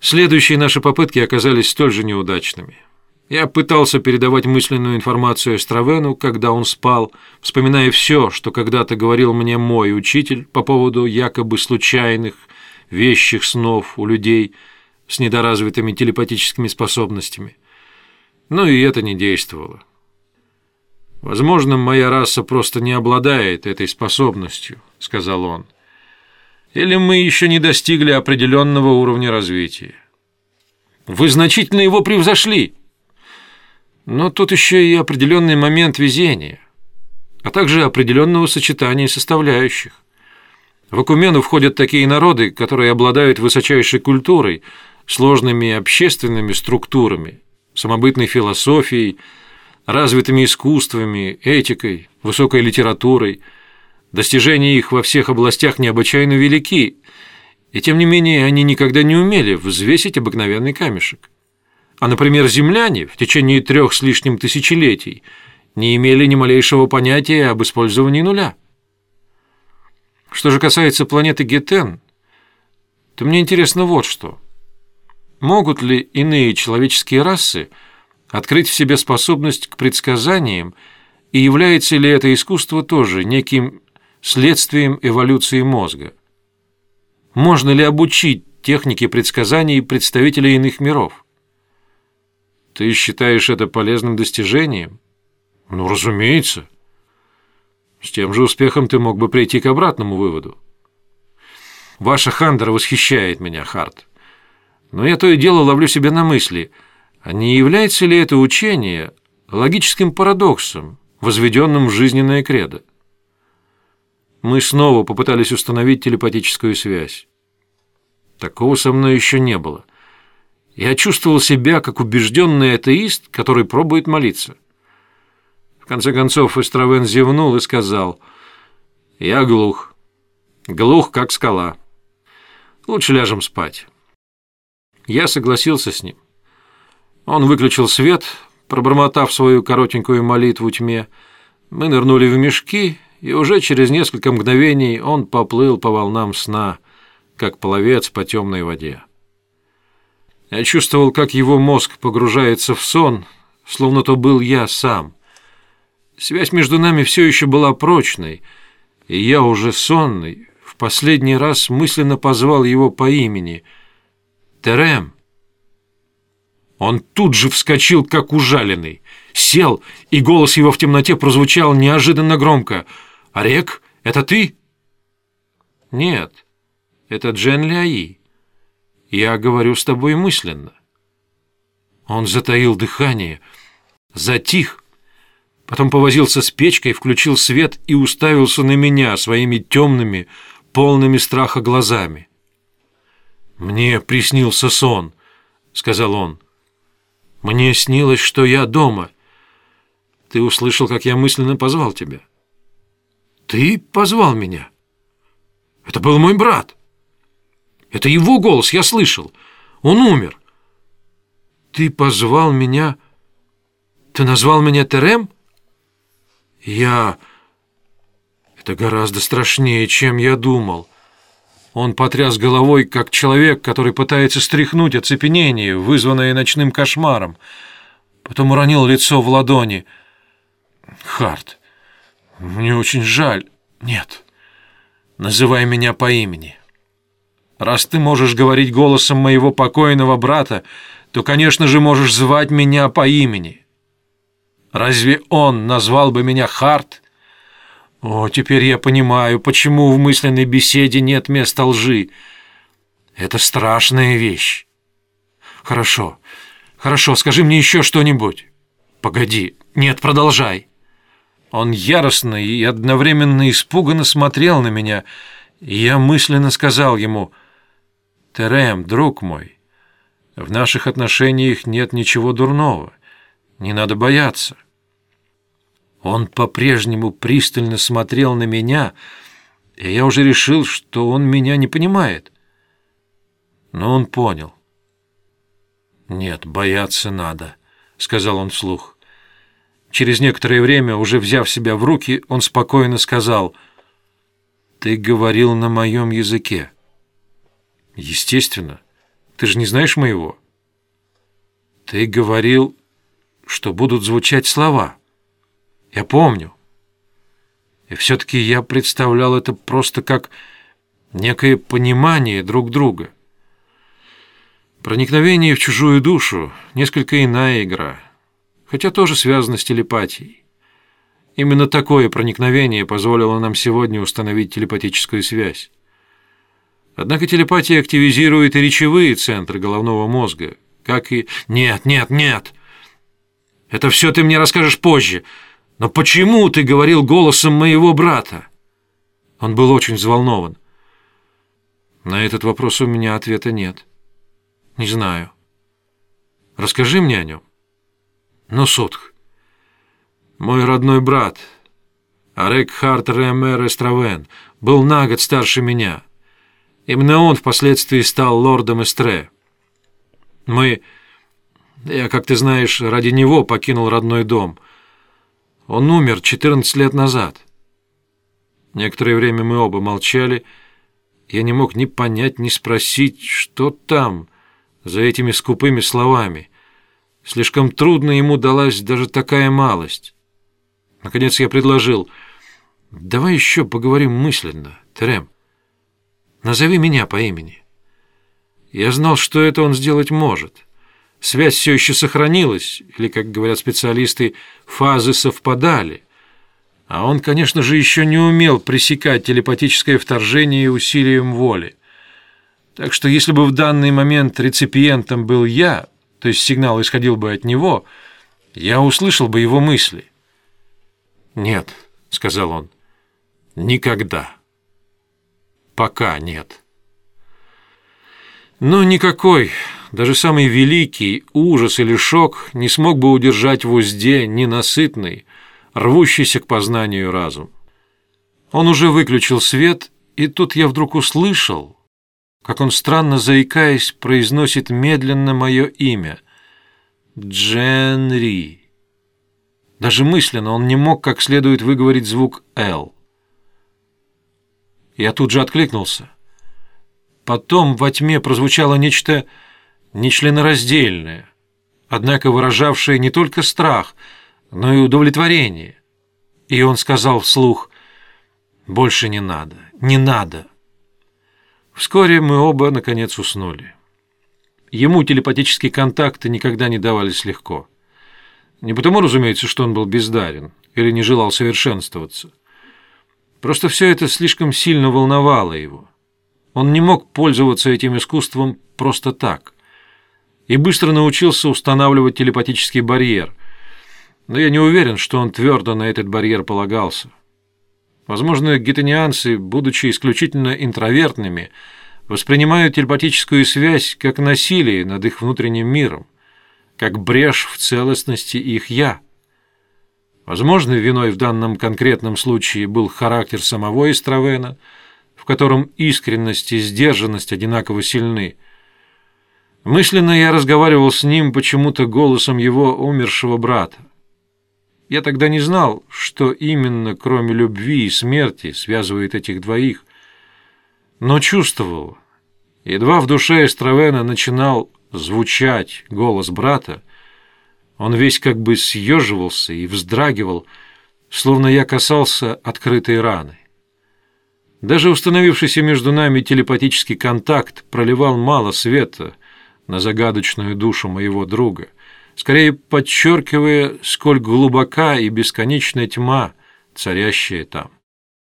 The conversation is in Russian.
Следующие наши попытки оказались столь же неудачными. Я пытался передавать мысленную информацию Эстравену, когда он спал, вспоминая все, что когда-то говорил мне мой учитель по поводу якобы случайных, вещих снов у людей с недоразвитыми телепатическими способностями. Но и это не действовало. «Возможно, моя раса просто не обладает этой способностью», — сказал он. «Или мы еще не достигли определенного уровня развития». «Вы значительно его превзошли!» «Но тут еще и определенный момент везения, а также определенного сочетания составляющих. В Акумену входят такие народы, которые обладают высочайшей культурой, сложными общественными структурами, самобытной философией, развитыми искусствами, этикой, высокой литературой. Достижения их во всех областях необычайно велики, и тем не менее они никогда не умели взвесить обыкновенный камешек. А, например, земляне в течение трех с лишним тысячелетий не имели ни малейшего понятия об использовании нуля. Что же касается планеты Гетен, то мне интересно вот что. Могут ли иные человеческие расы – открыть в себе способность к предсказаниям, и является ли это искусство тоже неким следствием эволюции мозга? Можно ли обучить технике предсказаний представителей иных миров? Ты считаешь это полезным достижением? Ну, разумеется. С тем же успехом ты мог бы прийти к обратному выводу. Ваша Хандера восхищает меня, Харт. Но я то и дело ловлю себя на мысли – а не является ли это учение логическим парадоксом, возведенным в жизненное кредо? Мы снова попытались установить телепатическую связь. Такого со мной еще не было. Я чувствовал себя как убежденный атеист, который пробует молиться. В конце концов Эстравен зевнул и сказал, «Я глух. Глух, как скала. Лучше ляжем спать». Я согласился с ним. Он выключил свет, пробормотав свою коротенькую молитву тьме. Мы нырнули в мешки, и уже через несколько мгновений он поплыл по волнам сна, как пловец по темной воде. Я чувствовал, как его мозг погружается в сон, словно то был я сам. Связь между нами все еще была прочной, и я уже сонный, в последний раз мысленно позвал его по имени. «Терем!» Он тут же вскочил, как ужаленный. Сел, и голос его в темноте прозвучал неожиданно громко. «Орек, это ты?» «Нет, это Джен Ляи. Я говорю с тобой мысленно». Он затаил дыхание, затих, потом повозился с печкой, включил свет и уставился на меня своими темными, полными страха глазами. «Мне приснился сон», — сказал он. Мне снилось, что я дома. Ты услышал, как я мысленно позвал тебя. Ты позвал меня. Это был мой брат. Это его голос я слышал. Он умер. Ты позвал меня... Ты назвал меня Терем? Я... Это гораздо страшнее, чем я думал. Он потряс головой, как человек, который пытается стряхнуть оцепенение, вызванное ночным кошмаром. Потом уронил лицо в ладони. «Харт, мне очень жаль. Нет, называй меня по имени. Раз ты можешь говорить голосом моего покойного брата, то, конечно же, можешь звать меня по имени. Разве он назвал бы меня Харт?» О, теперь я понимаю, почему в мысленной беседе нет места лжи. Это страшная вещь. Хорошо, хорошо, скажи мне еще что-нибудь. Погоди, нет, продолжай. Он яростно и одновременно испуганно смотрел на меня, и я мысленно сказал ему, «Терем, друг мой, в наших отношениях нет ничего дурного, не надо бояться». Он по-прежнему пристально смотрел на меня, и я уже решил, что он меня не понимает. Но он понял. «Нет, бояться надо», — сказал он вслух. Через некоторое время, уже взяв себя в руки, он спокойно сказал, «Ты говорил на моем языке». «Естественно. Ты же не знаешь моего?» «Ты говорил, что будут звучать слова. Я помню. И все-таки я представлял это просто как некое понимание друг друга. Проникновение в чужую душу — несколько иная игра, хотя тоже связана с телепатией. Именно такое проникновение позволило нам сегодня установить телепатическую связь. Однако телепатия активизирует и речевые центры головного мозга, как и... Нет, нет, нет! Это все ты мне расскажешь позже. Но почему ты говорил голосом моего брата? Он был очень взволнован. На этот вопрос у меня ответа нет. Не знаю. Расскажи мне о нем. Но, Сотх, мой родной брат, Арек Харт Ремер Эстравен, был на год старше меня. Именно он впоследствии стал лордом Эстре. Мы... Я, как ты знаешь, ради него покинул родной дом. Он умер 14 лет назад. Некоторое время мы оба молчали. Я не мог ни понять, ни спросить, что там, за этими скупыми словами. Слишком трудно ему далась даже такая малость. Наконец я предложил, «Давай еще поговорим мысленно, Терем. Назови меня по имени». Я знал, что это он сделать может. Связь все еще сохранилась, или, как говорят специалисты, фазы совпадали. А он, конечно же, еще не умел пресекать телепатическое вторжение усилием воли. Так что если бы в данный момент реципиентом был я, то есть сигнал исходил бы от него, я услышал бы его мысли. «Нет», — сказал он, — «никогда. Пока нет». Но никакой, даже самый великий ужас или шок не смог бы удержать в узде ненасытный, рвущийся к познанию разум. Он уже выключил свет, и тут я вдруг услышал, как он, странно заикаясь, произносит медленно мое имя — Дженри. Даже мысленно он не мог как следует выговорить звук «Л». Я тут же откликнулся — Потом во тьме прозвучало нечто нечленораздельное, однако выражавшее не только страх, но и удовлетворение. И он сказал вслух «Больше не надо, не надо». Вскоре мы оба, наконец, уснули. Ему телепатические контакты никогда не давались легко. Не потому, разумеется, что он был бездарен или не желал совершенствоваться. Просто все это слишком сильно волновало его. Он не мог пользоваться этим искусством просто так. И быстро научился устанавливать телепатический барьер. Но я не уверен, что он твердо на этот барьер полагался. Возможно, гетанианцы, будучи исключительно интровертными, воспринимают телепатическую связь как насилие над их внутренним миром, как брешь в целостности их «я». Возможно, виной в данном конкретном случае был характер самого Истравена – в котором искренность и сдержанность одинаково сильны. Мысленно я разговаривал с ним почему-то голосом его умершего брата. Я тогда не знал, что именно, кроме любви и смерти, связывает этих двоих, но чувствовал, едва в душе Эстравена начинал звучать голос брата, он весь как бы съеживался и вздрагивал, словно я касался открытой раны. Даже установившийся между нами телепатический контакт проливал мало света на загадочную душу моего друга, скорее подчеркивая, сколь глубока и бесконечная тьма, царящая там.